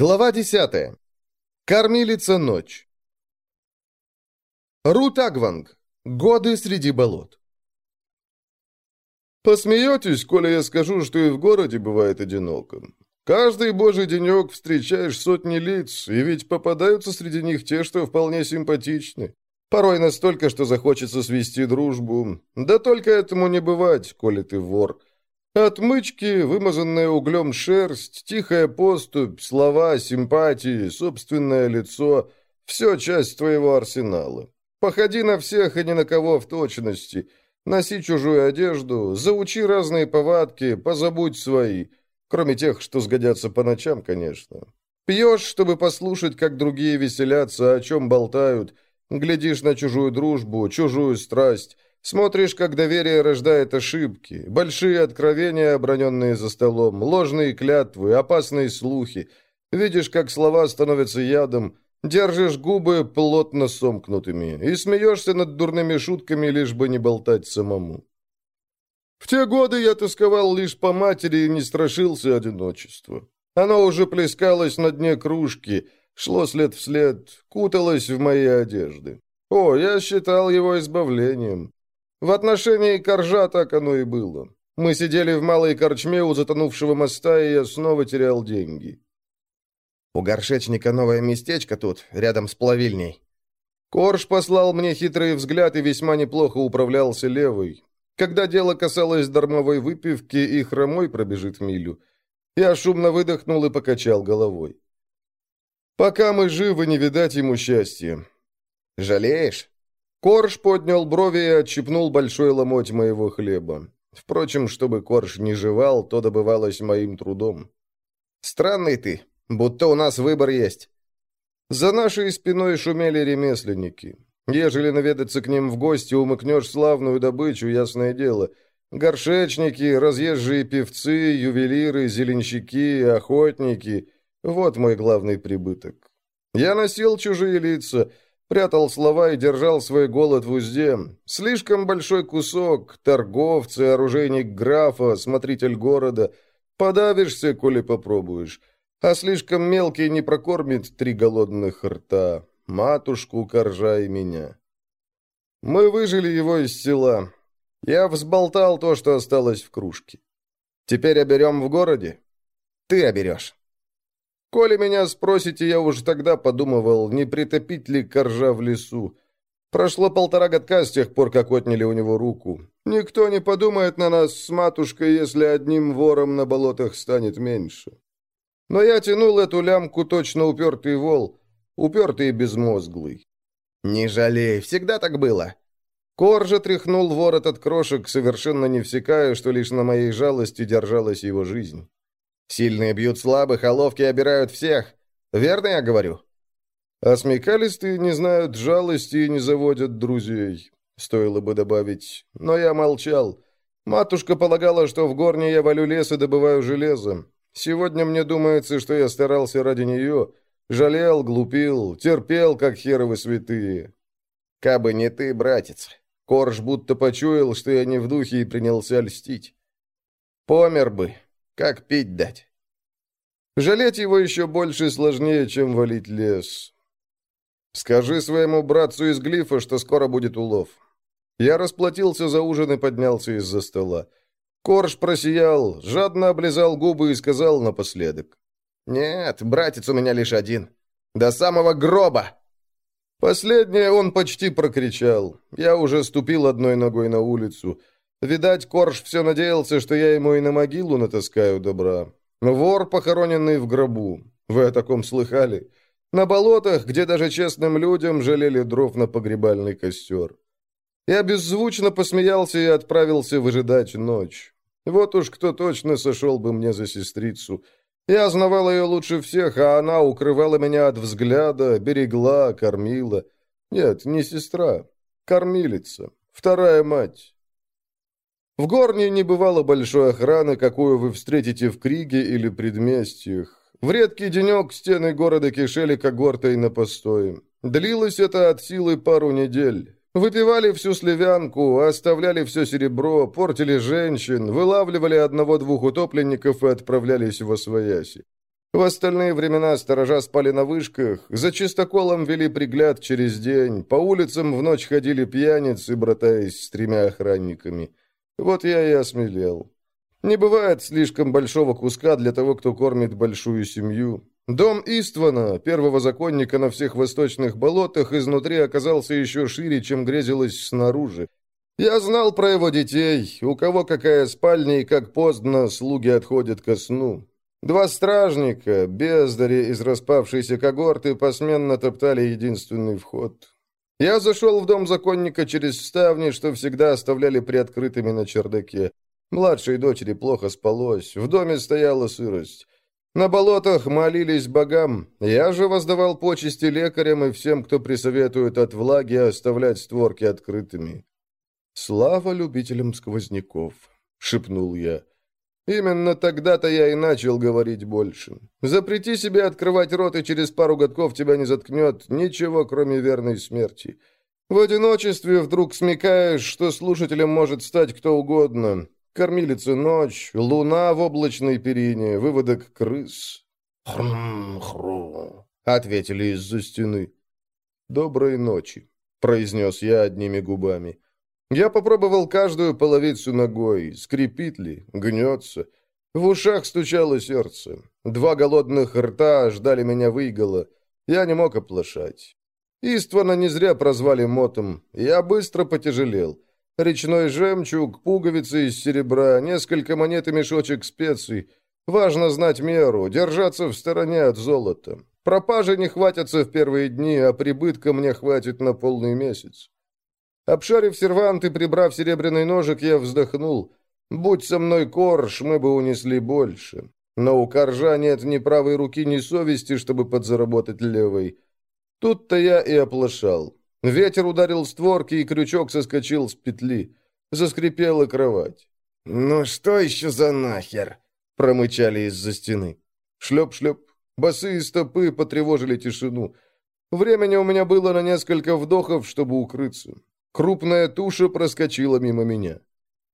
Глава 10. Кормилица ночь. Рут Агванг. Годы среди болот. Посмеетесь, коли я скажу, что и в городе бывает одиноко. Каждый божий денек встречаешь сотни лиц, и ведь попадаются среди них те, что вполне симпатичны. Порой настолько, что захочется свести дружбу. Да только этому не бывать, коли ты вор. Отмычки, вымазанная углем шерсть, тихая поступь, слова, симпатии, собственное лицо — все часть твоего арсенала. Походи на всех и ни на кого в точности. Носи чужую одежду, заучи разные повадки, позабудь свои. Кроме тех, что сгодятся по ночам, конечно. Пьешь, чтобы послушать, как другие веселятся, о чем болтают. Глядишь на чужую дружбу, чужую страсть — Смотришь, как доверие рождает ошибки, большие откровения, оброненные за столом, ложные клятвы, опасные слухи. Видишь, как слова становятся ядом, держишь губы плотно сомкнутыми и смеешься над дурными шутками, лишь бы не болтать самому. В те годы я тосковал лишь по матери и не страшился одиночества. Оно уже плескалось на дне кружки, шло след в след, куталось в мои одежды. О, я считал его избавлением. В отношении коржа так оно и было. Мы сидели в малой корчме у затонувшего моста, и я снова терял деньги. У горшечника новое местечко тут, рядом с плавильней. Корж послал мне хитрый взгляд и весьма неплохо управлялся левой. Когда дело касалось дармовой выпивки, и хромой пробежит милю. Я шумно выдохнул и покачал головой. Пока мы живы, не видать ему счастья. Жалеешь? Корж поднял брови и отщипнул большой ломоть моего хлеба. Впрочем, чтобы Корж не жевал, то добывалось моим трудом. «Странный ты, будто у нас выбор есть». За нашей спиной шумели ремесленники. Ежели наведаться к ним в гости, умыкнешь славную добычу, ясное дело. Горшечники, разъезжие певцы, ювелиры, зеленщики, охотники — вот мой главный прибыток. Я носил чужие лица — Прятал слова и держал свой голод в узде. Слишком большой кусок, торговцы, оружейник графа, смотритель города. Подавишься, коли попробуешь. А слишком мелкий не прокормит три голодных рта. Матушку, коржа и меня. Мы выжили его из села. Я взболтал то, что осталось в кружке. Теперь оберем в городе? Ты оберешь. Коли меня спросите, я уже тогда подумывал, не притопить ли коржа в лесу. Прошло полтора годка с тех пор, как отняли у него руку. Никто не подумает на нас с матушкой, если одним вором на болотах станет меньше. Но я тянул эту лямку точно упертый вол, упертый и безмозглый. «Не жалей, всегда так было». Коржа тряхнул ворот от крошек, совершенно не всекая, что лишь на моей жалости держалась его жизнь. Сильные бьют слабых, а ловкие обирают всех. Верно я говорю?» «А смекалистые не знают жалости и не заводят друзей», — стоило бы добавить. Но я молчал. Матушка полагала, что в горне я валю лес и добываю железо. Сегодня мне думается, что я старался ради нее. Жалел, глупил, терпел, как херовы святые. Кабы не ты, братец. Корж будто почуял, что я не в духе и принялся льстить. Помер бы, как пить дать? Жалеть его еще больше и сложнее, чем валить лес. Скажи своему братцу из глифа, что скоро будет улов. Я расплатился за ужин и поднялся из-за стола. Корж просиял, жадно облизал губы и сказал напоследок. «Нет, братец у меня лишь один. До самого гроба!» Последнее он почти прокричал. Я уже ступил одной ногой на улицу. Видать, Корж все надеялся, что я ему и на могилу натаскаю добра. Вор, похороненный в гробу. Вы о таком слыхали? На болотах, где даже честным людям жалели дров на погребальный костер. Я беззвучно посмеялся и отправился выжидать ночь. Вот уж кто точно сошел бы мне за сестрицу. Я знавал ее лучше всех, а она укрывала меня от взгляда, берегла, кормила. Нет, не сестра, кормилица, вторая мать. В Горне не бывало большой охраны, какую вы встретите в Криге или предместьях. В редкий денек стены города кишели когортой на постое. Длилось это от силы пару недель. Выпивали всю сливянку, оставляли все серебро, портили женщин, вылавливали одного-двух утопленников и отправлялись во свояси. В остальные времена сторожа спали на вышках, за чистоколом вели пригляд через день, по улицам в ночь ходили пьяницы, братаясь с тремя охранниками. Вот я и осмелел. Не бывает слишком большого куска для того, кто кормит большую семью. Дом Иствана, первого законника на всех восточных болотах, изнутри оказался еще шире, чем грезилось снаружи. Я знал про его детей, у кого какая спальня и как поздно слуги отходят ко сну. Два стражника, бездари из распавшейся когорты, посменно топтали единственный вход. Я зашел в дом законника через ставни, что всегда оставляли приоткрытыми на чердаке. Младшей дочери плохо спалось, в доме стояла сырость. На болотах молились богам, я же воздавал почести лекарям и всем, кто присоветует от влаги оставлять створки открытыми. «Слава любителям сквозняков», — шепнул я. Именно тогда-то я и начал говорить больше. Запрети себе открывать рот, и через пару годков тебя не заткнет ничего, кроме верной смерти. В одиночестве вдруг смекаешь, что слушателем может стать кто угодно. Кормилица ночь, луна в облачной перине, выводок крыс. «Хрум-хрум», — ответили из-за стены. «Доброй ночи», — произнес я одними губами. Я попробовал каждую половицу ногой, скрипит ли, гнется. В ушах стучало сердце. Два голодных рта ждали меня выигала. Я не мог оплошать. Иствана не зря прозвали мотом. Я быстро потяжелел. Речной жемчуг, пуговицы из серебра, несколько монет и мешочек специй. Важно знать меру, держаться в стороне от золота. Пропажи не хватятся в первые дни, а прибытка мне хватит на полный месяц. Обшарив сервант и прибрав серебряный ножик, я вздохнул. Будь со мной корж, мы бы унесли больше. Но у коржа нет ни правой руки, ни совести, чтобы подзаработать левой. Тут-то я и оплошал. Ветер ударил створки, и крючок соскочил с петли. Заскрипела кровать. «Ну что еще за нахер?» — промычали из-за стены. Шлеп-шлеп. Босые стопы потревожили тишину. Времени у меня было на несколько вдохов, чтобы укрыться. Крупная туша проскочила мимо меня.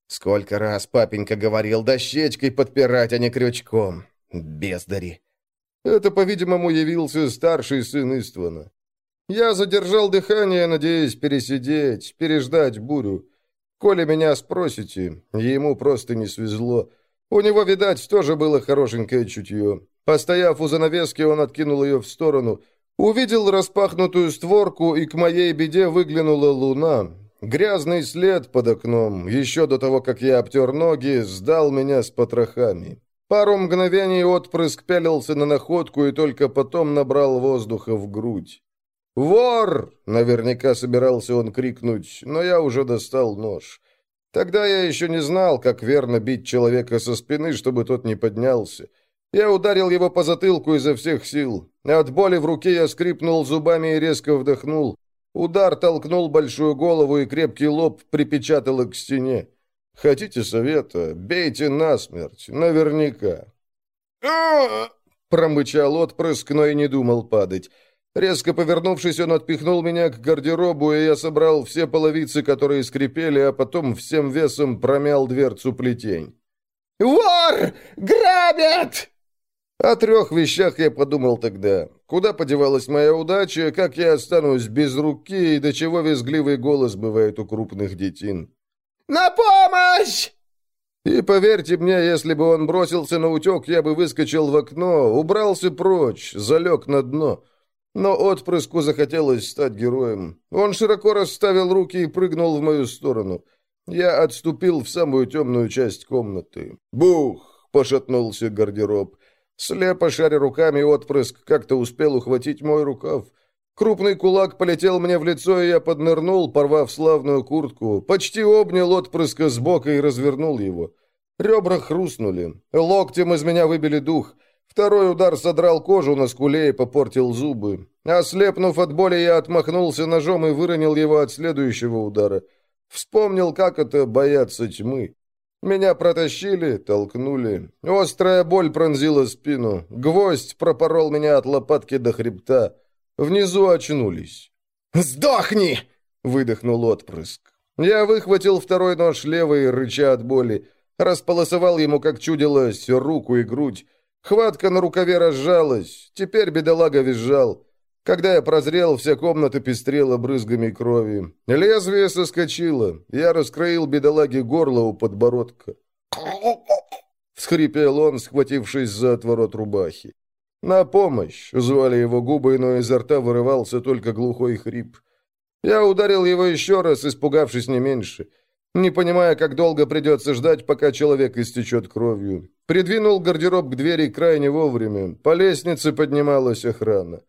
Сколько раз папенька говорил дощечкой подпирать, а не крючком. Бездари. Это, по-видимому, явился старший сын Иствана. Я задержал дыхание, надеясь пересидеть, переждать бурю. Коли меня спросите, ему просто не свезло. У него, видать, тоже было хорошенькое чутье. Постояв у занавески, он откинул ее в сторону — Увидел распахнутую створку, и к моей беде выглянула луна. Грязный след под окном, еще до того, как я обтер ноги, сдал меня с потрохами. Пару мгновений отпрыск пялился на находку и только потом набрал воздуха в грудь. «Вор!» — наверняка собирался он крикнуть, но я уже достал нож. Тогда я еще не знал, как верно бить человека со спины, чтобы тот не поднялся. Я ударил его по затылку изо всех сил. От боли в руке я скрипнул зубами и резко вдохнул. Удар толкнул большую голову, и крепкий лоб припечатало к стене. Хотите совета? Бейте насмерть, наверняка. Промычал отпрыск, но и не думал падать. Резко повернувшись, он отпихнул меня к гардеробу, и я собрал все половицы, которые скрипели, а потом всем весом промял дверцу плетень. «Вор! Грабят!» О трех вещах я подумал тогда. Куда подевалась моя удача, как я останусь без руки и до чего визгливый голос бывает у крупных детин. «На помощь!» И поверьте мне, если бы он бросился на утек, я бы выскочил в окно, убрался прочь, залег на дно. Но отпрыску захотелось стать героем. Он широко расставил руки и прыгнул в мою сторону. Я отступил в самую темную часть комнаты. «Бух!» — пошатнулся гардероб. Слепо шаря руками, отпрыск как-то успел ухватить мой рукав. Крупный кулак полетел мне в лицо, и я поднырнул, порвав славную куртку. Почти обнял отпрыска сбока и развернул его. Ребра хрустнули. Локтем из меня выбили дух. Второй удар содрал кожу на скуле и попортил зубы. Ослепнув от боли, я отмахнулся ножом и выронил его от следующего удара. Вспомнил, как это бояться тьмы. Меня протащили, толкнули. Острая боль пронзила спину. Гвоздь пропорол меня от лопатки до хребта. Внизу очнулись. «Сдохни!» — выдохнул отпрыск. Я выхватил второй нож левой, рыча от боли. Располосовал ему, как чудилось, руку и грудь. Хватка на рукаве разжалась, теперь бедолага визжал. Когда я прозрел, вся комната пестрела брызгами крови. Лезвие соскочило. Я раскроил бедолаге горло у подбородка. Всхрипел он, схватившись за отворот рубахи. «На помощь!» — звали его губы, но изо рта вырывался только глухой хрип. Я ударил его еще раз, испугавшись не меньше. Не понимая, как долго придется ждать, пока человек истечет кровью. Придвинул гардероб к двери крайне вовремя. По лестнице поднималась охрана.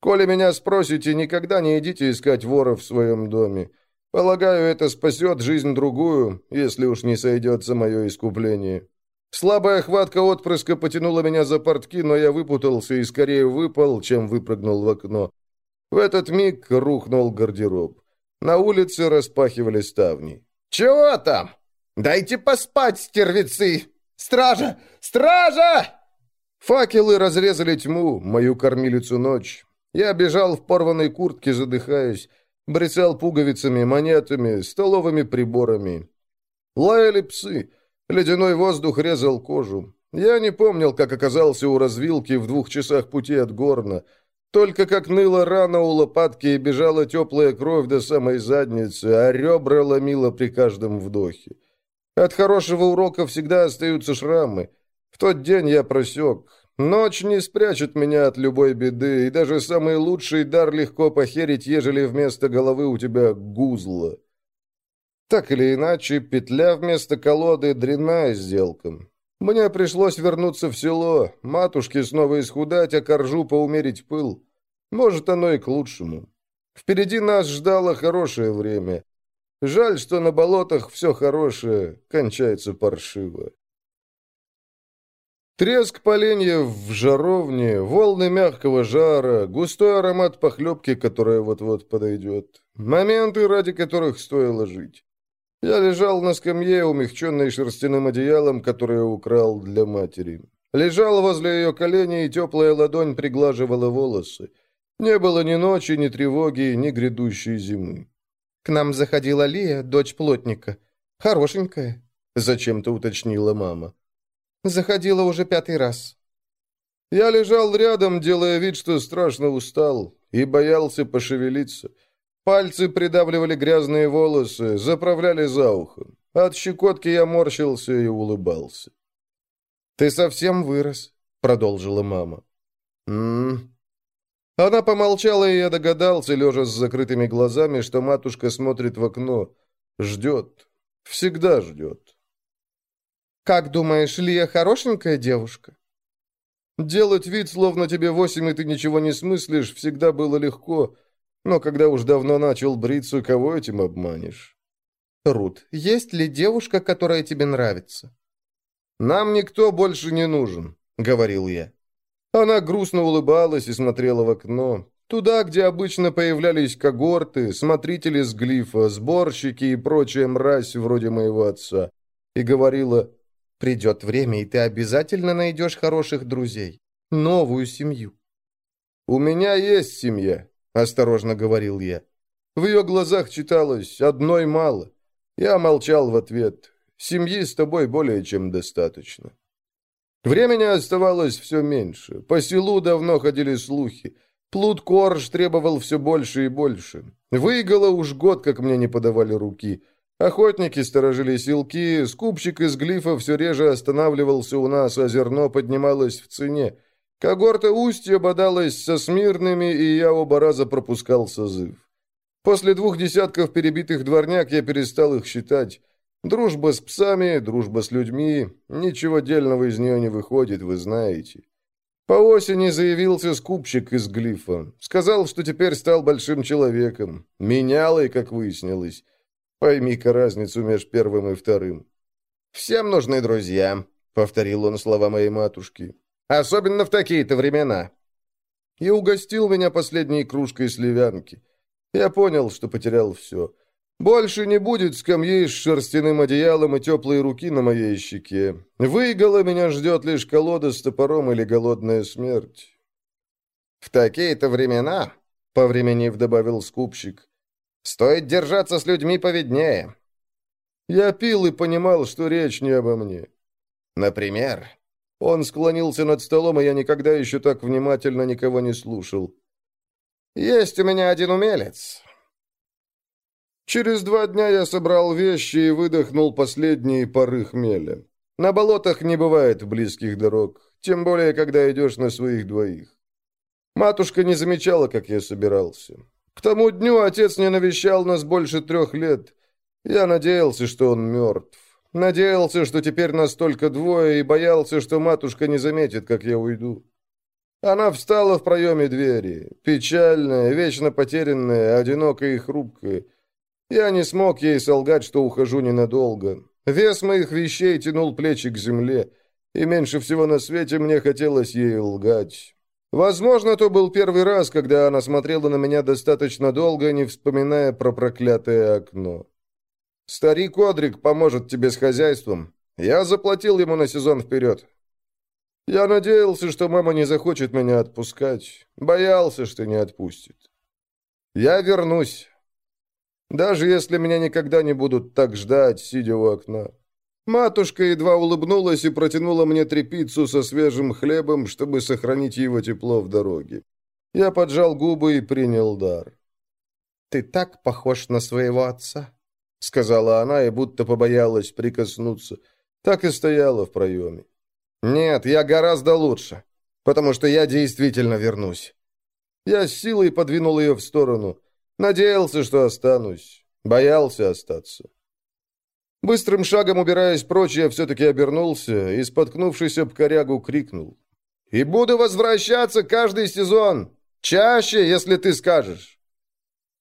Коли меня спросите, никогда не идите искать вора в своем доме. Полагаю, это спасет жизнь другую, если уж не сойдется мое искупление. Слабая хватка отпрыска потянула меня за портки, но я выпутался и скорее выпал, чем выпрыгнул в окно. В этот миг рухнул гардероб. На улице распахивали ставни. «Чего там? Дайте поспать, стервецы! Стража! Стража!» Факелы разрезали тьму, мою кормилицу ночь. Я бежал в порванной куртке, задыхаясь, брецал пуговицами, монетами, столовыми приборами. Лаяли псы, ледяной воздух резал кожу. Я не помнил, как оказался у развилки в двух часах пути от горна. Только как ныла рана у лопатки и бежала теплая кровь до самой задницы, а ребра ломила при каждом вдохе. От хорошего урока всегда остаются шрамы. В тот день я просек. Ночь не спрячет меня от любой беды, и даже самый лучший дар легко похерить, ежели вместо головы у тебя гузло. Так или иначе, петля вместо колоды дрянная сделка. Мне пришлось вернуться в село, матушке снова исхудать, а коржу поумерить пыл. Может, оно и к лучшему. Впереди нас ждало хорошее время. Жаль, что на болотах все хорошее кончается паршиво. Треск поленьев в жаровне, волны мягкого жара, густой аромат похлебки, которая вот-вот подойдет. Моменты, ради которых стоило жить. Я лежал на скамье, умягченной шерстяным одеялом, которое украл для матери. Лежал возле ее коленей, и теплая ладонь приглаживала волосы. Не было ни ночи, ни тревоги, ни грядущей зимы. «К нам заходила Лия, дочь плотника. Хорошенькая», — зачем-то уточнила мама. Заходила уже пятый раз. Я лежал рядом, делая вид, что страшно устал, и боялся пошевелиться. Пальцы придавливали грязные волосы, заправляли за ухом. От щекотки я морщился и улыбался. «Ты совсем вырос», — продолжила мама. «М-м». Она помолчала, и я догадался, лежа с закрытыми глазами, что матушка смотрит в окно. Ждет. Всегда ждет. «Как думаешь, Лия хорошенькая девушка?» Делать вид, словно тебе восемь, и ты ничего не смыслишь, всегда было легко, но когда уж давно начал бриться, кого этим обманешь? Рут, есть ли девушка, которая тебе нравится? «Нам никто больше не нужен», — говорил я. Она грустно улыбалась и смотрела в окно. Туда, где обычно появлялись когорты, смотрители с глифа, сборщики и прочая мразь вроде моего отца. И говорила, Придет время, и ты обязательно найдешь хороших друзей. Новую семью». «У меня есть семья», — осторожно говорил я. В ее глазах читалось «одной мало». Я молчал в ответ. «Семьи с тобой более чем достаточно». Времени оставалось все меньше. По селу давно ходили слухи. Плут Корж требовал все больше и больше. Выигало уж год, как мне не подавали руки. Охотники сторожили силки, скупщик из глифа все реже останавливался у нас, а зерно поднималось в цене. Когорта устья бодалась со смирными, и я оба раза пропускал созыв. После двух десятков перебитых дворняк я перестал их считать. Дружба с псами, дружба с людьми, ничего дельного из нее не выходит, вы знаете. По осени заявился скупщик из глифа. Сказал, что теперь стал большим человеком. Менялый, как выяснилось. Пойми-ка разницу между первым и вторым. «Всем нужны друзья», — повторил он слова моей матушки. «Особенно в такие-то времена». И угостил меня последней кружкой сливянки. Я понял, что потерял все. Больше не будет скамьи с шерстяным одеялом и теплые руки на моей щеке. Выигала меня ждет лишь колода с топором или голодная смерть. «В такие-то времена», — повременив добавил скупщик, Стоит держаться с людьми поведнее. Я пил и понимал, что речь не обо мне. Например, Он склонился над столом, и я никогда еще так внимательно никого не слушал. «Есть у меня один умелец». Через два дня я собрал вещи и выдохнул последние пары хмеля. На болотах не бывает близких дорог, тем более, когда идешь на своих двоих. Матушка не замечала, как я собирался. К тому дню отец не навещал нас больше трех лет. Я надеялся, что он мертв. Надеялся, что теперь нас только двое, и боялся, что матушка не заметит, как я уйду. Она встала в проеме двери, печальная, вечно потерянная, одинокая и хрупкая. Я не смог ей солгать, что ухожу ненадолго. Вес моих вещей тянул плечи к земле, и меньше всего на свете мне хотелось ей лгать. Возможно, то был первый раз, когда она смотрела на меня достаточно долго, не вспоминая про проклятое окно. Старик Одрик поможет тебе с хозяйством. Я заплатил ему на сезон вперед. Я надеялся, что мама не захочет меня отпускать. Боялся, что не отпустит. Я вернусь. Даже если меня никогда не будут так ждать, сидя у окна. Матушка едва улыбнулась и протянула мне трепицу со свежим хлебом, чтобы сохранить его тепло в дороге. Я поджал губы и принял дар. «Ты так похож на своего отца», — сказала она и будто побоялась прикоснуться. Так и стояла в проеме. «Нет, я гораздо лучше, потому что я действительно вернусь». Я с силой подвинул ее в сторону. Надеялся, что останусь. Боялся остаться. Быстрым шагом убираясь прочь, я все-таки обернулся и, споткнувшись об корягу, крикнул. «И буду возвращаться каждый сезон! Чаще, если ты скажешь!»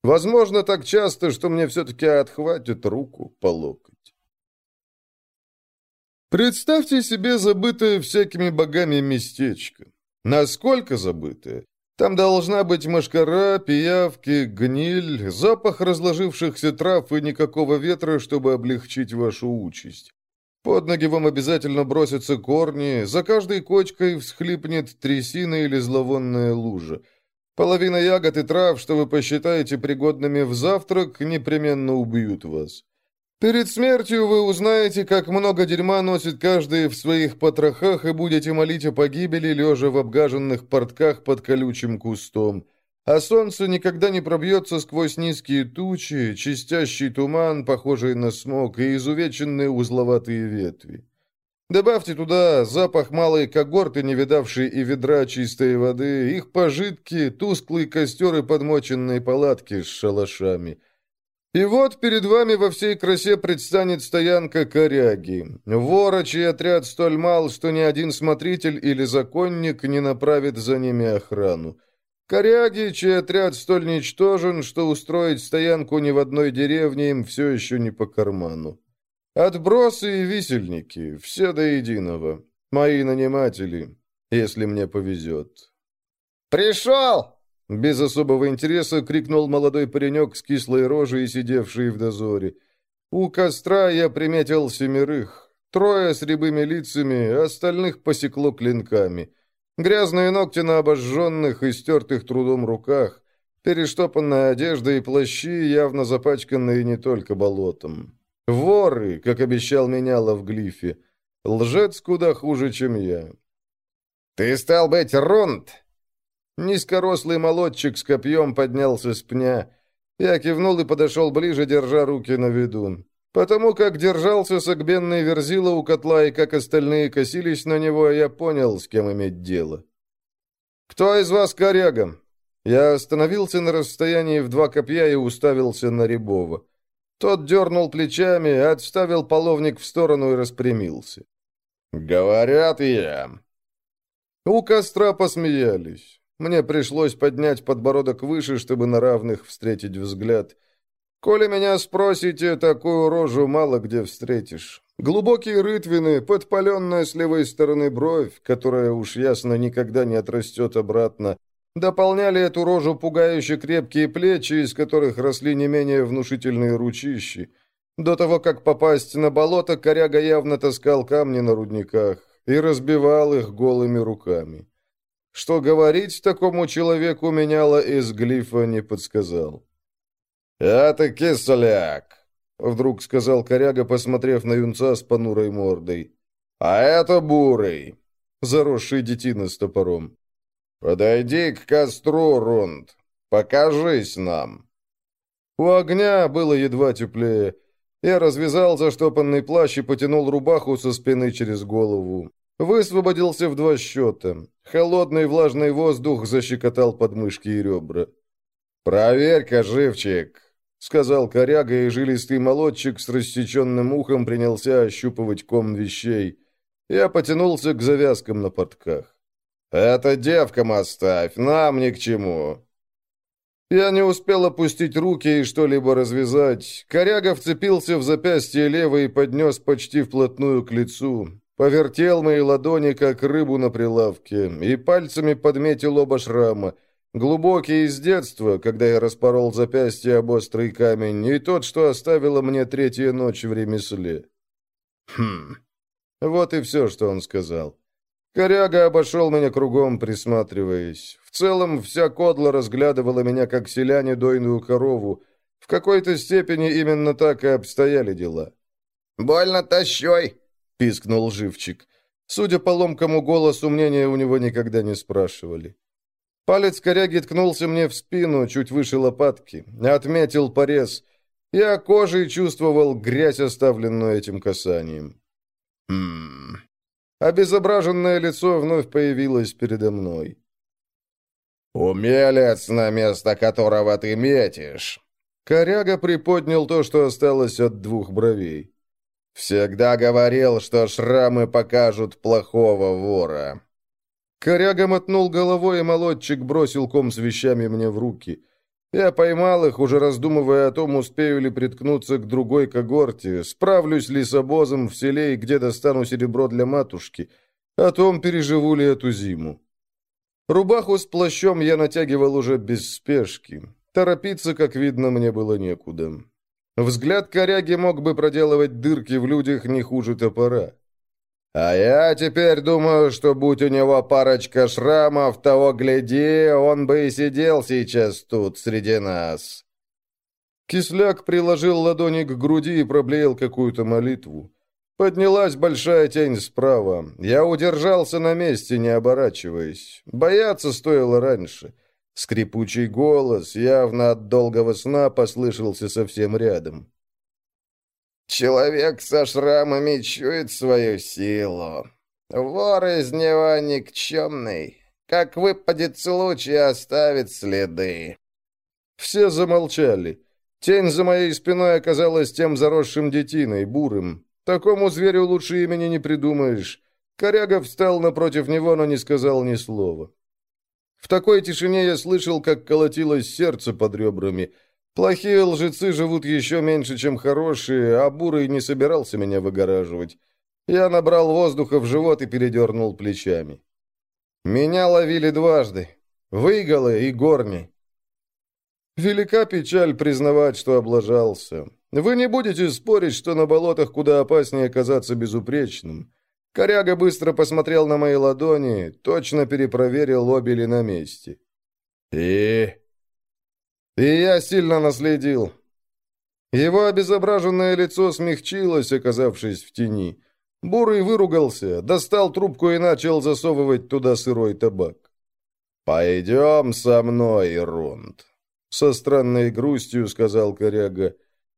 Возможно, так часто, что мне все-таки отхватит руку по локоть. Представьте себе забытое всякими богами местечко. Насколько забытое? Там должна быть мошкара, пиявки, гниль, запах разложившихся трав и никакого ветра, чтобы облегчить вашу участь. Под ноги вам обязательно бросятся корни, за каждой кочкой всхлипнет трясина или зловонная лужа. Половина ягод и трав, что вы посчитаете пригодными в завтрак, непременно убьют вас. Перед смертью вы узнаете, как много дерьма носит каждый в своих потрохах и будете молить о погибели, лежа в обгаженных портках под колючим кустом. А солнце никогда не пробьется сквозь низкие тучи, чистящий туман, похожий на смог, и изувеченные узловатые ветви. Добавьте туда запах малой когорты, не видавшей и ведра чистой воды, их пожитки, тусклый костер и подмоченные палатки с шалашами. И вот перед вами во всей красе предстанет стоянка коряги. Вора, чей отряд столь мал, что ни один смотритель или законник не направит за ними охрану. Коряги, чей отряд столь ничтожен, что устроить стоянку ни в одной деревне им все еще не по карману. Отбросы и висельники, все до единого. Мои наниматели, если мне повезет. «Пришел!» Без особого интереса крикнул молодой паренек с кислой рожей, сидевший в дозоре. У костра я приметил семерых. Трое с рябыми лицами, остальных посекло клинками. Грязные ногти на обожженных и стертых трудом руках, перештопанная одежда и плащи, явно запачканные не только болотом. Воры, как обещал меняла в глифе. Лжец куда хуже, чем я. «Ты стал быть рунд!» Низкорослый молодчик с копьем поднялся с пня. Я кивнул и подошел ближе, держа руки на виду. Потому как держался согбенный верзила у котла и как остальные косились на него, я понял, с кем иметь дело. «Кто из вас корягом?» Я остановился на расстоянии в два копья и уставился на Рябова. Тот дернул плечами, отставил половник в сторону и распрямился. «Говорят, я...» У костра посмеялись. Мне пришлось поднять подбородок выше, чтобы на равных встретить взгляд. «Коли меня спросите, такую рожу мало где встретишь. Глубокие рытвины, подпаленная с левой стороны бровь, которая уж ясно никогда не отрастет обратно, Дополняли эту рожу пугающе крепкие плечи, из которых росли не менее внушительные ручищи. До того, как попасть на болото, коряга явно таскал камни на рудниках и разбивал их голыми руками. Что говорить такому человеку меняло из глифа не подсказал. «Это кисляк», — вдруг сказал коряга, посмотрев на юнца с понурой мордой. «А это бурый». заросший детина с топором. «Подойди к костру, Рунд. Покажись нам». У огня было едва теплее. Я развязал заштопанный плащ и потянул рубаху со спины через голову. Высвободился в два счета. Холодный влажный воздух защекотал подмышки и ребра. «Проверь-ка, живчик!» — сказал коряга, и жилистый молодчик с рассеченным ухом принялся ощупывать ком вещей. Я потянулся к завязкам на портках. «Это девкам оставь, нам ни к чему!» Я не успел опустить руки и что-либо развязать. Коряга вцепился в запястье левой и поднес почти вплотную к лицу. Повертел мои ладони, как рыбу на прилавке, и пальцами подметил оба шрама. Глубокий из детства, когда я распорол запястье об острый камень, и тот, что оставила мне третья ночь в ремесле. Хм. Вот и все, что он сказал. Коряга обошел меня кругом, присматриваясь. В целом, вся кодла разглядывала меня, как селяне дойную корову. В какой-то степени именно так и обстояли дела. «Больно тащой!» — пискнул живчик. Судя по ломкому голосу, мнения у него никогда не спрашивали. Палец коряги ткнулся мне в спину, чуть выше лопатки. Отметил порез. Я кожей чувствовал грязь, оставленную этим касанием. Хм... Обезображенное лицо вновь появилось передо мной. «Умелец, на место которого ты метишь!» Коряга приподнял то, что осталось от двух бровей. «Всегда говорил, что шрамы покажут плохого вора». Коряга мотнул головой, и молодчик бросил ком с вещами мне в руки. Я поймал их, уже раздумывая о том, успею ли приткнуться к другой когорте, справлюсь ли с обозом в селе и где достану серебро для матушки, о том, переживу ли эту зиму. Рубаху с плащом я натягивал уже без спешки. Торопиться, как видно, мне было некуда. Взгляд коряги мог бы проделывать дырки в людях не хуже топора. А я теперь думаю, что будь у него парочка шрамов, того гляди, он бы и сидел сейчас тут, среди нас». Кисляк приложил ладони к груди и проблеял какую-то молитву. Поднялась большая тень справа. Я удержался на месте, не оборачиваясь. Бояться стоило раньше. Скрипучий голос, явно от долгого сна, послышался совсем рядом. Человек со шрамами чует свою силу. Вор из него никчемный. Как выпадет случай, оставит следы. Все замолчали. Тень за моей спиной оказалась тем заросшим детиной, бурым. Такому зверю лучше имени не придумаешь. Коряга встал напротив него, но не сказал ни слова. В такой тишине я слышал, как колотилось сердце под ребрами — Плохие лжецы живут еще меньше, чем хорошие, а Бурый не собирался меня выгораживать. Я набрал воздуха в живот и передернул плечами. Меня ловили дважды. Выголы и горни. Велика печаль признавать, что облажался. Вы не будете спорить, что на болотах куда опаснее казаться безупречным. Коряга быстро посмотрел на мои ладони, точно перепроверил, обе ли на месте. «И?» И я сильно наследил. Его обезображенное лицо смягчилось, оказавшись в тени. Бурый выругался, достал трубку и начал засовывать туда сырой табак. «Пойдем со мной, Рунд», — со странной грустью сказал коряга.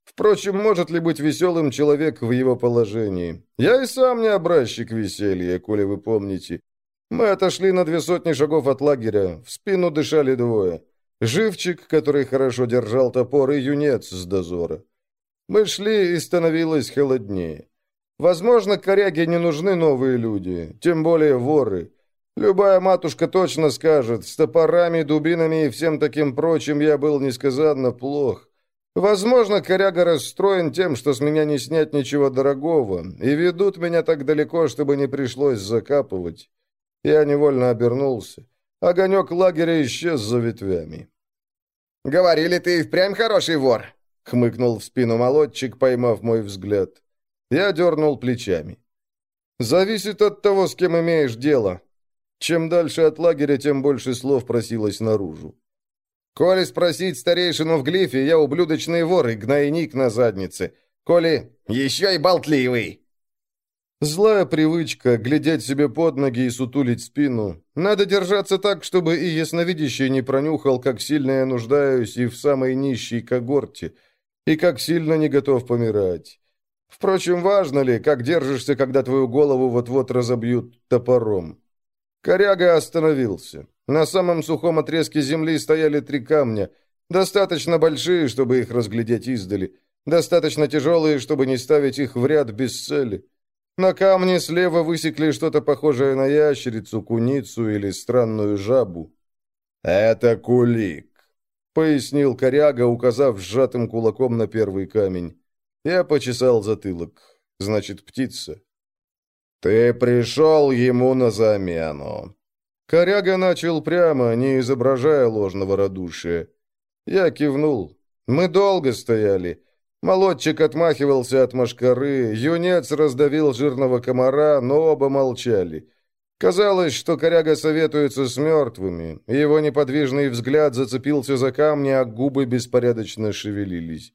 «Впрочем, может ли быть веселым человек в его положении? Я и сам не образчик веселья, коли вы помните. Мы отошли на две сотни шагов от лагеря, в спину дышали двое. Живчик, который хорошо держал топор, и юнец с дозора. Мы шли, и становилось холоднее. Возможно, коряге не нужны новые люди, тем более воры. Любая матушка точно скажет, с топорами, дубинами и всем таким прочим я был несказанно плох. Возможно, коряга расстроен тем, что с меня не снять ничего дорогого, и ведут меня так далеко, чтобы не пришлось закапывать. Я невольно обернулся. Огонек лагеря исчез за ветвями. «Говорили, ты и впрямь хороший вор!» — хмыкнул в спину молодчик, поймав мой взгляд. Я дернул плечами. «Зависит от того, с кем имеешь дело. Чем дальше от лагеря, тем больше слов просилось наружу. Коли спросить старейшину в глифе, я ублюдочный вор и гнойник на заднице. Коли... Еще и болтливый!» Злая привычка глядеть себе под ноги и сутулить спину. Надо держаться так, чтобы и ясновидящий не пронюхал, как сильно я нуждаюсь и в самой нищей когорте, и как сильно не готов помирать. Впрочем, важно ли, как держишься, когда твою голову вот-вот разобьют топором? Коряга остановился. На самом сухом отрезке земли стояли три камня, достаточно большие, чтобы их разглядеть издали, достаточно тяжелые, чтобы не ставить их в ряд без цели. На камне слева высекли что-то похожее на ящерицу, куницу или странную жабу. «Это кулик», — пояснил коряга, указав сжатым кулаком на первый камень. Я почесал затылок. «Значит, птица». «Ты пришел ему на замену». Коряга начал прямо, не изображая ложного радушия. Я кивнул. Мы долго стояли. Молодчик отмахивался от машкары, юнец раздавил жирного комара, но оба молчали. Казалось, что коряга советуется с мертвыми. Его неподвижный взгляд зацепился за камни, а губы беспорядочно шевелились.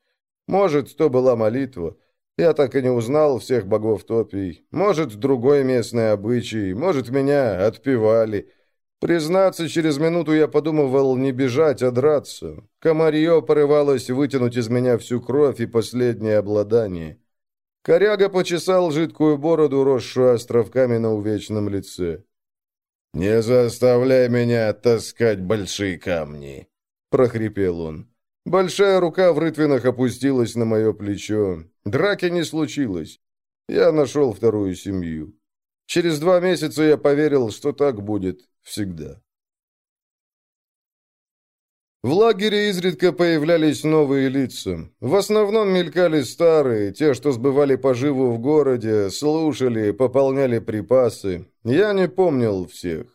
Может, то была молитва. Я так и не узнал всех богов топий. Может, другой местный обычай. Может, меня отпевали. Признаться, через минуту я подумывал не бежать, а драться. Комарье порывалось вытянуть из меня всю кровь и последнее обладание. Коряга почесал жидкую бороду, росшую островками на увечном лице. «Не заставляй меня таскать большие камни», — прохрипел он. Большая рука в рытвинах опустилась на мое плечо. Драки не случилось. Я нашел вторую семью. Через два месяца я поверил, что так будет всегда. В лагере изредка появлялись новые лица. В основном мелькали старые, те, что сбывали поживу в городе, слушали, пополняли припасы. Я не помнил всех.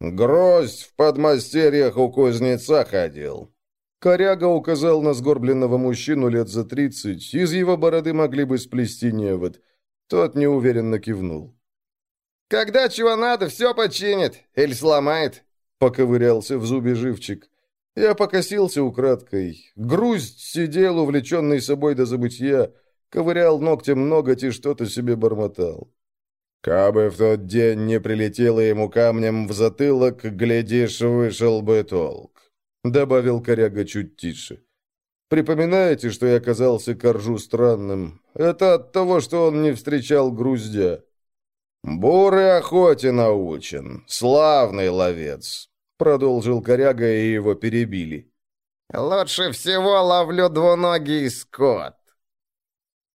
«Гроздь в подмастерьях у кузнеца ходил». Коряга указал на сгорбленного мужчину лет за тридцать. Из его бороды могли бы сплести невод. Тот неуверенно кивнул. «Когда чего надо, все починит или сломает», — поковырялся в зубе живчик. Я покосился украдкой. Грусть сидел, увлеченный собой до забытья, ковырял ногтем ноготь и что-то себе бормотал. «Кабы в тот день не прилетело ему камнем в затылок, глядишь, вышел бы толк», — добавил коряга чуть тише. «Припоминаете, что я оказался коржу странным? Это от того, что он не встречал груздя». «Бурый охоте научен, славный ловец», — продолжил коряга, и его перебили. «Лучше всего ловлю двуногий скот».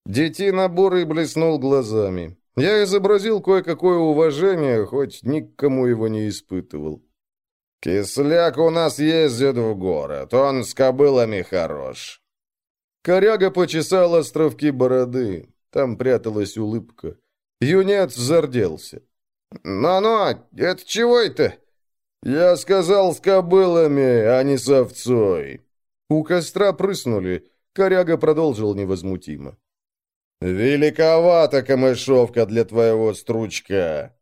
Детина Бурый блеснул глазами. Я изобразил кое-какое уважение, хоть никому его не испытывал. «Кисляк у нас ездит в город, он с кобылами хорош». Коряга почесал островки бороды, там пряталась улыбка. Юнец зарделся. «Но-но, это чего это?» «Я сказал с кобылами, а не с овцой». У костра прыснули. Коряга продолжил невозмутимо. «Великовата камышовка для твоего стручка».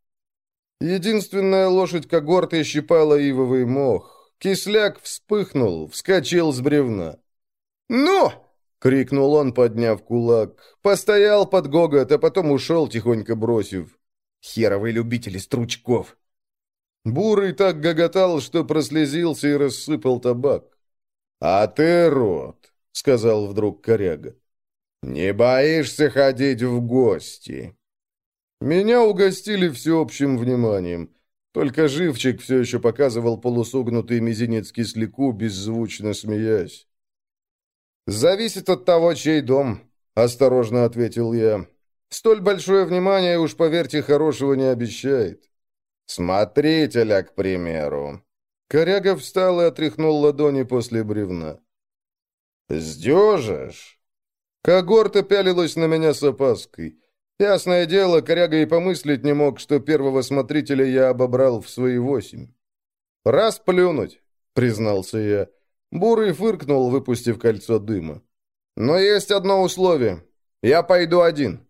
Единственная лошадь когорты щипала ивовый мох. Кисляк вспыхнул, вскочил с бревна. «Ну!» — крикнул он, подняв кулак. Постоял под гогот, а потом ушел, тихонько бросив. «Херовые любители стручков!» Бурый так гоготал, что прослезился и рассыпал табак. «А ты, рот!» — сказал вдруг коряга. «Не боишься ходить в гости?» Меня угостили всеобщим вниманием. Только живчик все еще показывал полусогнутый мизинец кисляку, беззвучно смеясь. «Зависит от того, чей дом», — осторожно ответил я. «Столь большое внимание, уж поверьте, хорошего не обещает». «Смотрителя, к примеру». Коряга встал и отряхнул ладони после бревна. «Сдюжишь?» Когорта пялилась на меня с опаской. Ясное дело, коряга и помыслить не мог, что первого смотрителя я обобрал в свои восемь. «Раз плюнуть», — признался я. Бурый фыркнул, выпустив кольцо дыма. «Но есть одно условие. Я пойду один».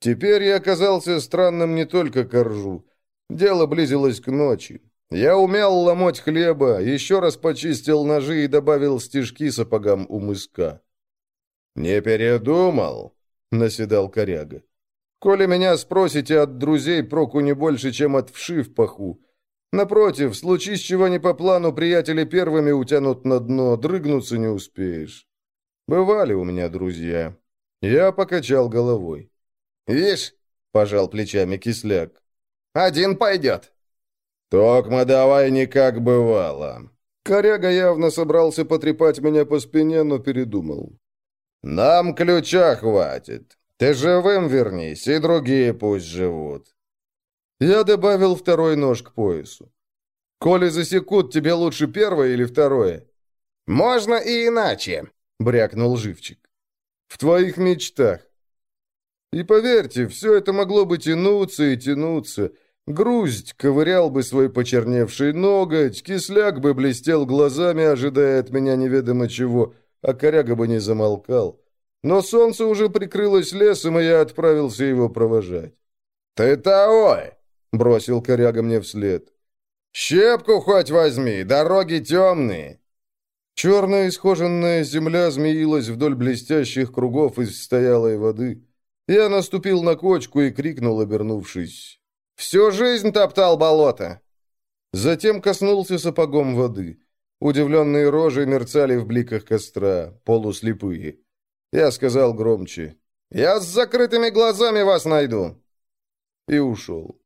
Теперь я оказался странным не только коржу. Дело близилось к ночи. Я умел ломоть хлеба, еще раз почистил ножи и добавил стежки сапогам у мыска. «Не передумал?» — наседал коряга. Коли меня спросите от друзей, проку не больше, чем от вши в паху. Напротив, случись чего не по плану, приятели первыми утянут на дно, дрыгнуться не успеешь. Бывали у меня друзья. Я покачал головой. «Вишь», — пожал плечами кисляк, — «один пойдет». «Токма давай не как бывало». Коряга явно собрался потрепать меня по спине, но передумал. «Нам ключа хватит. Ты живым вернись, и другие пусть живут». Я добавил второй нож к поясу. «Коли засекут, тебе лучше первое или второе?» «Можно и иначе», — брякнул живчик. «В твоих мечтах». И поверьте, все это могло бы тянуться и тянуться. Груздь ковырял бы свой почерневший ноготь, кисляк бы блестел глазами, ожидая от меня неведомо чего, а коряга бы не замолкал. Но солнце уже прикрылось лесом, и я отправился его провожать. «Ты таой!» — бросил коряга мне вслед. «Щепку хоть возьми, дороги темные!» Черная исхоженная земля змеилась вдоль блестящих кругов из стоялой воды. Я наступил на кочку и крикнул, обернувшись. «Всю жизнь топтал болото!» Затем коснулся сапогом воды. Удивленные рожи мерцали в бликах костра, полуслепые. Я сказал громче. «Я с закрытыми глазами вас найду!» И ушел.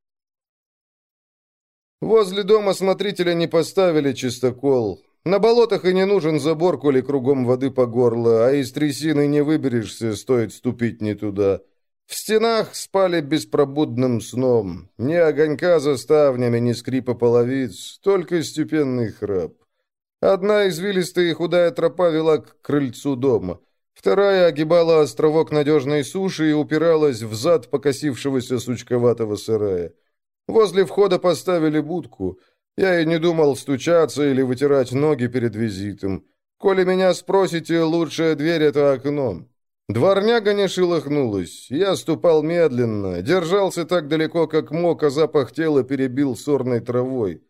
Возле дома смотрителя не поставили чистокол. На болотах и не нужен забор, коли кругом воды по горло, а из трясины не выберешься, стоит ступить не туда. В стенах спали беспробудным сном. Ни огонька за ставнями, ни скрипа половиц, только степенный храп. Одна извилистая и худая тропа вела к крыльцу дома. Вторая огибала островок надежной суши и упиралась в зад покосившегося сучковатого сарая. Возле входа поставили будку. Я и не думал стучаться или вытирать ноги перед визитом. Коли меня спросите, лучшая дверь — это окно. Дворняга не шелохнулась. Я ступал медленно, держался так далеко, как мог, а запах тела перебил сорной травой.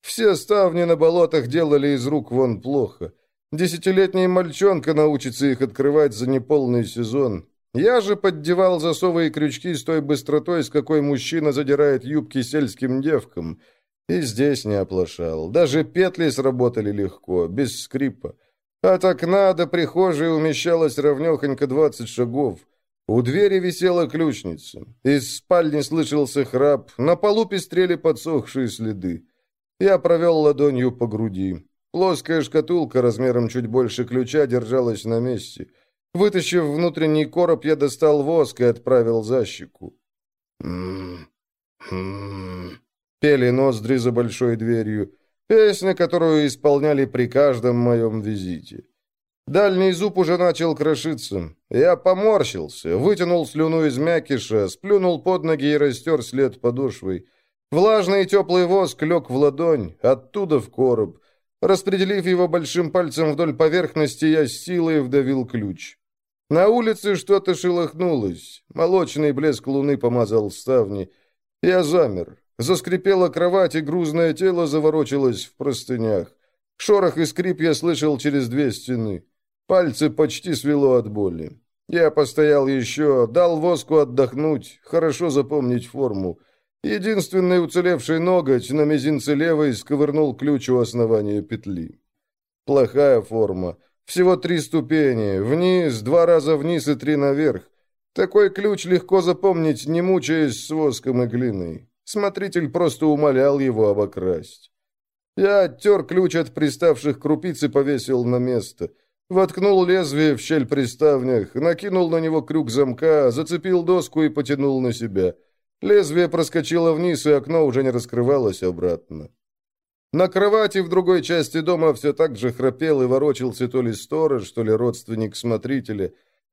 Все ставни на болотах делали из рук вон плохо. Десятилетний мальчонка научится их открывать за неполный сезон. Я же поддевал засовы и крючки с той быстротой, с какой мужчина задирает юбки сельским девкам. И здесь не оплошал. Даже петли сработали легко, без скрипа. От окна до прихожей умещалось ровнехонько двадцать шагов. У двери висела ключница. Из спальни слышался храп, на полу пестрели подсохшие следы. Я провел ладонью по груди. Плоская шкатулка размером чуть больше ключа держалась на месте. Вытащив внутренний короб, я достал воск и отправил за щеку. Пели ноздри за большой дверью. Песня, которую исполняли при каждом моем визите. Дальний зуб уже начал крошиться. Я поморщился, вытянул слюну из мякиша, сплюнул под ноги и растер след подошвой. Влажный и теплый воск лег в ладонь, оттуда в короб. Распределив его большим пальцем вдоль поверхности, я с силой вдавил ключ. На улице что-то шелохнулось. Молочный блеск луны помазал ставни. Я замер. Заскрипела кровать, и грузное тело заворочилось в простынях. Шорох и скрип я слышал через две стены. Пальцы почти свело от боли. Я постоял еще, дал воску отдохнуть, хорошо запомнить форму. Единственный уцелевший ноготь на мизинце левой сковырнул ключ у основания петли. Плохая форма. Всего три ступени. Вниз, два раза вниз и три наверх. Такой ключ легко запомнить, не мучаясь с воском и глиной. Смотритель просто умолял его обокрасть. Я оттер ключ от приставших крупиц и повесил на место. Воткнул лезвие в щель при ставнях, накинул на него крюк замка, зацепил доску и потянул на себя — Лезвие проскочило вниз, и окно уже не раскрывалось обратно. На кровати в другой части дома все так же храпел и ворочался то ли сторож, то ли родственник смотрителя.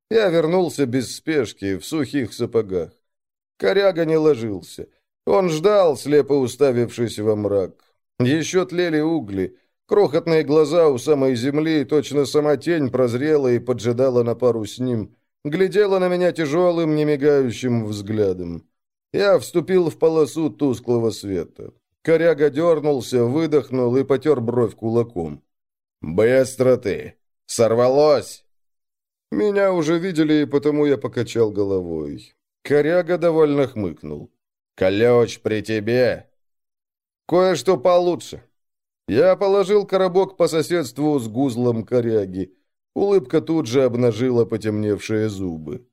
Я вернулся без спешки, в сухих сапогах. Коряга не ложился. Он ждал, слепо уставившись во мрак. Еще тлели угли. Крохотные глаза у самой земли, точно сама тень прозрела и поджидала на пару с ним. Глядела на меня тяжелым, немигающим взглядом. Я вступил в полосу тусклого света. Коряга дернулся, выдохнул и потер бровь кулаком. «Быстро ты! Сорвалось!» Меня уже видели, и потому я покачал головой. Коряга довольно хмыкнул. «Ключ при тебе?» «Кое-что получше». Я положил коробок по соседству с гузлом коряги. Улыбка тут же обнажила потемневшие зубы.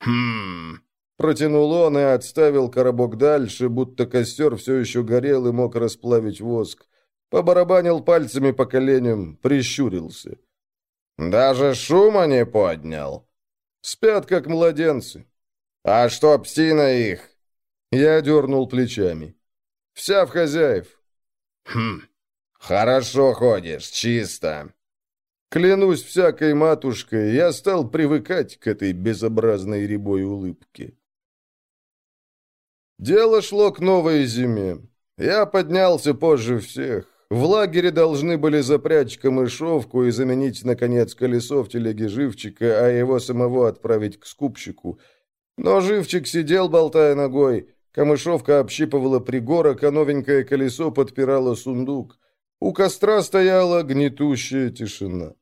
«Хм...» Протянул он и отставил коробок дальше, будто костер все еще горел и мог расплавить воск. Побарабанил пальцами по коленям, прищурился. «Даже шума не поднял?» «Спят, как младенцы». «А что псина их?» Я дернул плечами. «Вся в хозяев». «Хм, хорошо ходишь, чисто». Клянусь всякой матушкой, я стал привыкать к этой безобразной рябой улыбке. Дело шло к новой зиме. Я поднялся позже всех. В лагере должны были запрячь камышовку и заменить, наконец, колесо в телеге живчика, а его самого отправить к скупщику. Но живчик сидел, болтая ногой. Камышовка общипывала пригорок, а новенькое колесо подпирало сундук. У костра стояла гнетущая тишина.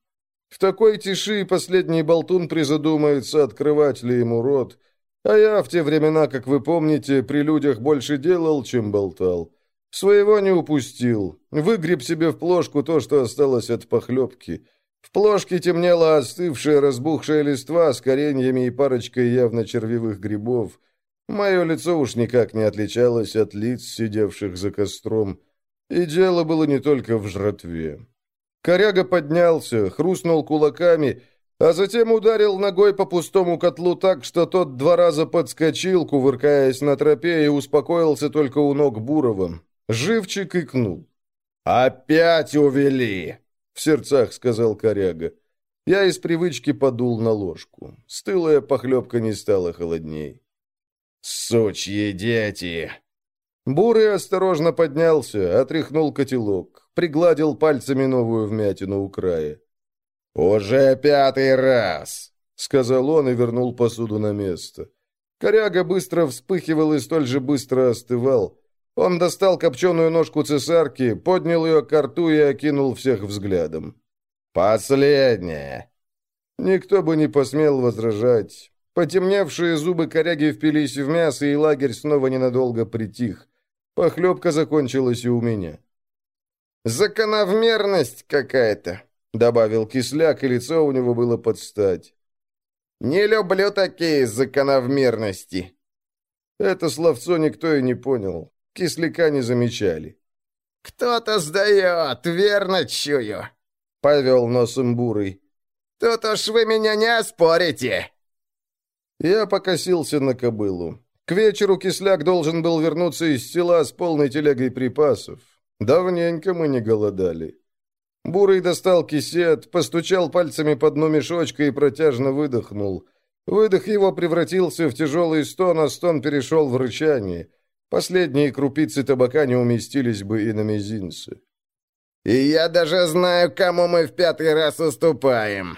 В такой тиши последний болтун призадумается, открывать ли ему рот. А я в те времена, как вы помните, при людях больше делал, чем болтал. Своего не упустил. Выгреб себе в плошку то, что осталось от похлебки. В плошке темнела остывшая, разбухшая листва с кореньями и парочкой явно червивых грибов. Мое лицо уж никак не отличалось от лиц, сидевших за костром. И дело было не только в жратве. Коряга поднялся, хрустнул кулаками, а затем ударил ногой по пустому котлу так, что тот два раза подскочил, кувыркаясь на тропе, и успокоился только у ног Бурова. Живчик икнул. «Опять увели!» — в сердцах сказал коряга. Я из привычки подул на ложку. Стылая похлебка не стала холодней. «Сучьи дети!» Бурый осторожно поднялся, отряхнул котелок, пригладил пальцами новую вмятину у края. «Уже пятый раз!» — сказал он и вернул посуду на место. Коряга быстро вспыхивал и столь же быстро остывал. Он достал копченую ножку цесарки, поднял ее к рту и окинул всех взглядом. «Последняя!» Никто бы не посмел возражать. Потемневшие зубы коряги впились в мясо, и лагерь снова ненадолго притих. Похлебка закончилась и у меня. «Закономерность какая-то», — добавил кисляк, и лицо у него было под стать. «Не люблю такие закономерности». Это словцо никто и не понял. Кисляка не замечали. «Кто-то сдает, верно чую», — повел носом бурый. «Тут уж вы меня не оспорите». Я покосился на кобылу. К вечеру кисляк должен был вернуться из села с полной телегой припасов. Давненько мы не голодали. Бурый достал кисет, постучал пальцами по дну мешочка и протяжно выдохнул. Выдох его превратился в тяжелый стон, а стон перешел в рычание — Последние крупицы табака не уместились бы и на мизинце. «И я даже знаю, кому мы в пятый раз уступаем!»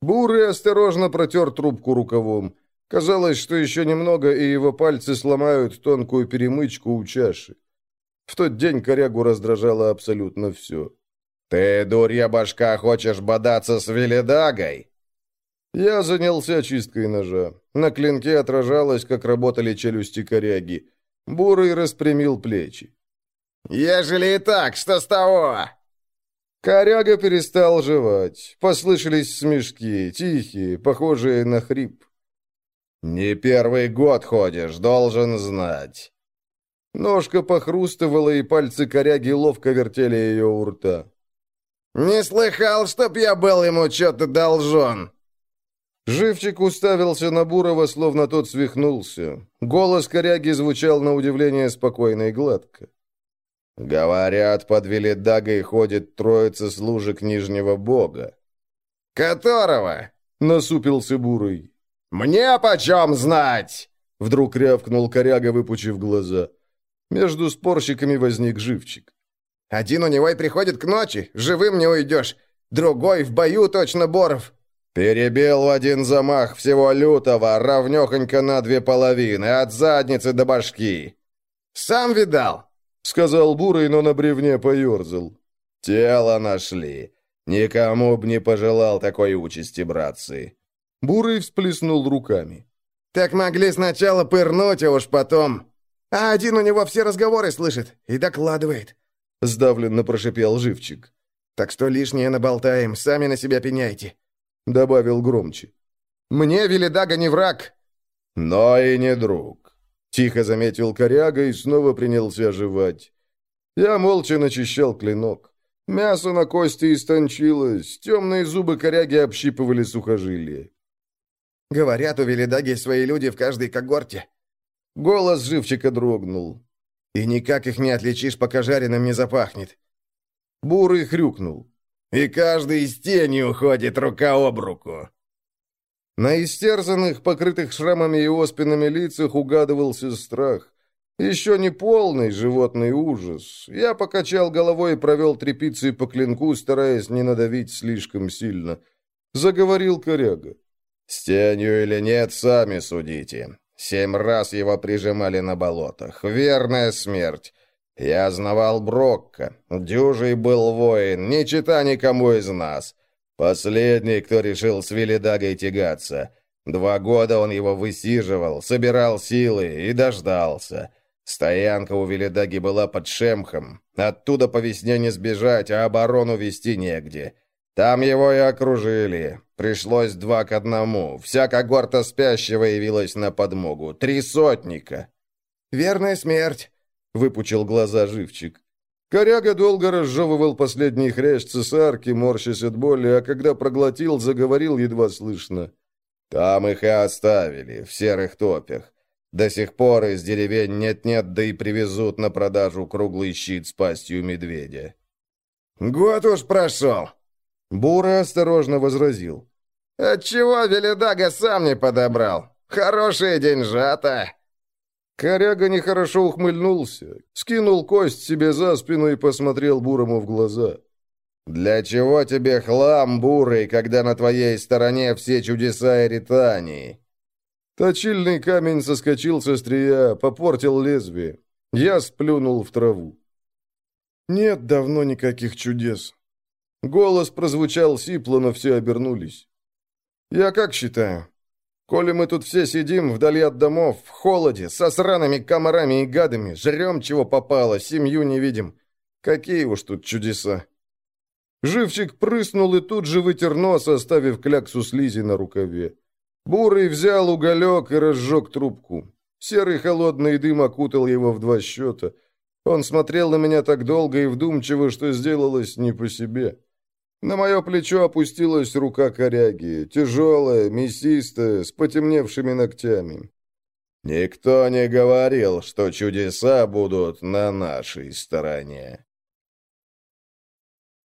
Бурый осторожно протер трубку рукавом. Казалось, что еще немного, и его пальцы сломают тонкую перемычку у чаши. В тот день корягу раздражало абсолютно все. «Ты, дурья башка, хочешь бодаться с Велидагой?» Я занялся чисткой ножа. На клинке отражалось, как работали челюсти коряги. Бурый распрямил плечи. «Ежели и так, что с того?» Коряга перестал жевать. Послышались смешки, тихие, похожие на хрип. «Не первый год ходишь, должен знать». Ножка похрустывала, и пальцы коряги ловко вертели ее у рта. «Не слыхал, чтоб я был ему что-то должен!» Живчик уставился на Бурова, словно тот свихнулся. Голос коряги звучал на удивление спокойно и гладко. «Говорят, под Велидагой ходит троица служек Нижнего Бога». «Которого?» — насупился Бурый. «Мне почем знать?» — вдруг рявкнул коряга, выпучив глаза. Между спорщиками возник Живчик. «Один у него и приходит к ночи, живым не уйдешь. Другой в бою точно Боров. Перебил в один замах всего лютого, равнехонько на две половины, от задницы до башки. «Сам видал?» — сказал Бурый, но на бревне поерзал. «Тело нашли. Никому б не пожелал такой участи, братцы». Бурый всплеснул руками. Так могли сначала пырнуть, а уж потом... А один у него все разговоры слышит и докладывает. Сдавленно прошипел Живчик. Так что лишнее наболтаем, сами на себя пеняйте. Добавил громче. Мне Велидага не враг. Но и не друг. Тихо заметил коряга и снова принялся жевать. Я молча начищал клинок. Мясо на кости истончилось, темные зубы коряги общипывали сухожилия. «Говорят, у Велидаги свои люди в каждой когорте». Голос живчика дрогнул. «И никак их не отличишь, пока жареным не запахнет». Бурый хрюкнул. «И каждый из тени уходит рука об руку». На истерзанных, покрытых шрамами и оспинами лицах угадывался страх. Еще не полный животный ужас. Я покачал головой и провел трепицей по клинку, стараясь не надавить слишком сильно. Заговорил коряга. «С тенью или нет, сами судите. Семь раз его прижимали на болотах. Верная смерть. Я знавал Брокка. Дюжий был воин, не чита никому из нас. Последний, кто решил с Велидагой тягаться. Два года он его высиживал, собирал силы и дождался». Стоянка у Велидаги была под Шемхом. Оттуда по весне не сбежать, а оборону вести негде. Там его и окружили. Пришлось два к одному. Вся когорта спящего явилась на подмогу. Три сотника. «Верная смерть», — выпучил глаза живчик. Коряга долго разжевывал последний хрящ цесарки, морщась от боли, а когда проглотил, заговорил едва слышно. «Там их и оставили, в серых топях. До сих пор из деревень нет-нет, да и привезут на продажу круглый щит с пастью медведя. «Год уж прошел!» Бура осторожно возразил. «Отчего Велидага сам не подобрал? Хорошие деньжата!» Коряга нехорошо ухмыльнулся, скинул кость себе за спину и посмотрел Бурому в глаза. «Для чего тебе хлам, Бурый, когда на твоей стороне все чудеса Эритании?» Точильный камень соскочил со стрия, попортил лезвие. Я сплюнул в траву. Нет давно никаких чудес. Голос прозвучал сипло, но все обернулись. Я как считаю? Коли мы тут все сидим вдали от домов, в холоде, со сраными комарами и гадами, жрем чего попало, семью не видим. Какие уж тут чудеса. Живчик прыснул и тут же вытер нос, оставив кляксу слизи на рукаве. Бурый взял уголек и разжег трубку. Серый холодный дым окутал его в два счета. Он смотрел на меня так долго и вдумчиво, что сделалось не по себе. На мое плечо опустилась рука коряги, тяжелая, мясистая, с потемневшими ногтями. «Никто не говорил, что чудеса будут на нашей стороне».